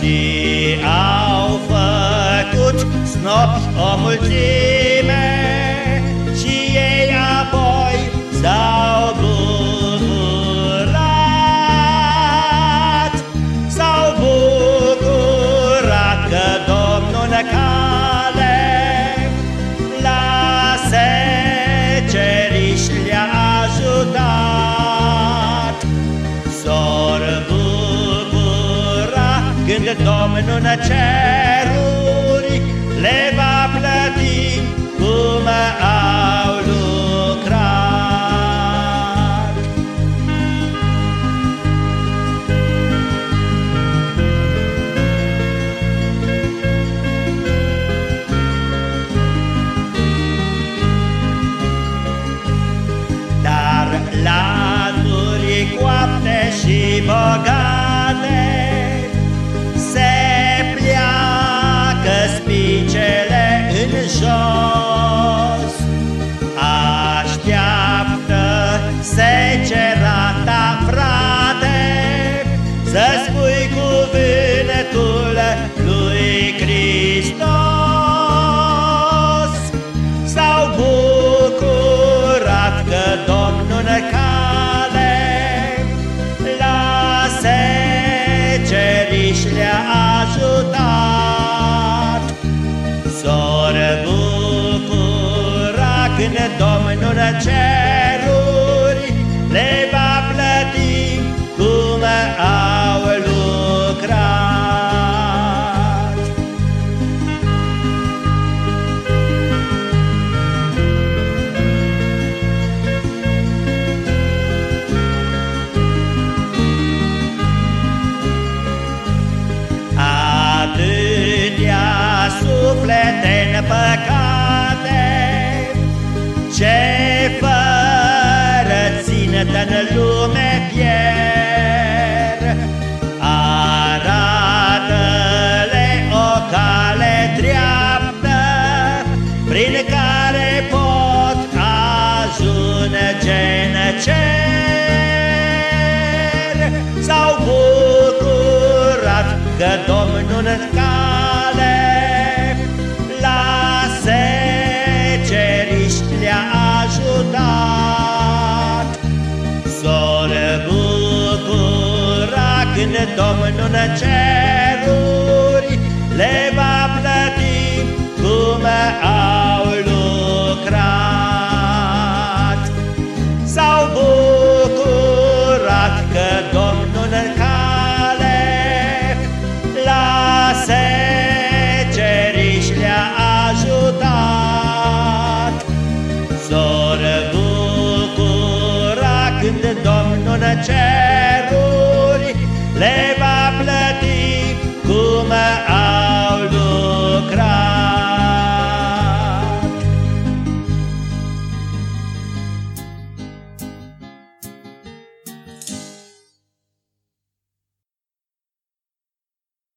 Și au făcut snopi o mulțime când Domnul ceruri Le va plăti cum au lucrat. Dar lanuri coapte și bogate deixar. Ceruri Le va plăti cum au lucrat. Atâtea suflete în păcate că Domnul în cale La seceriș le-a ajutat. S-or bucura când Domnul în ceruri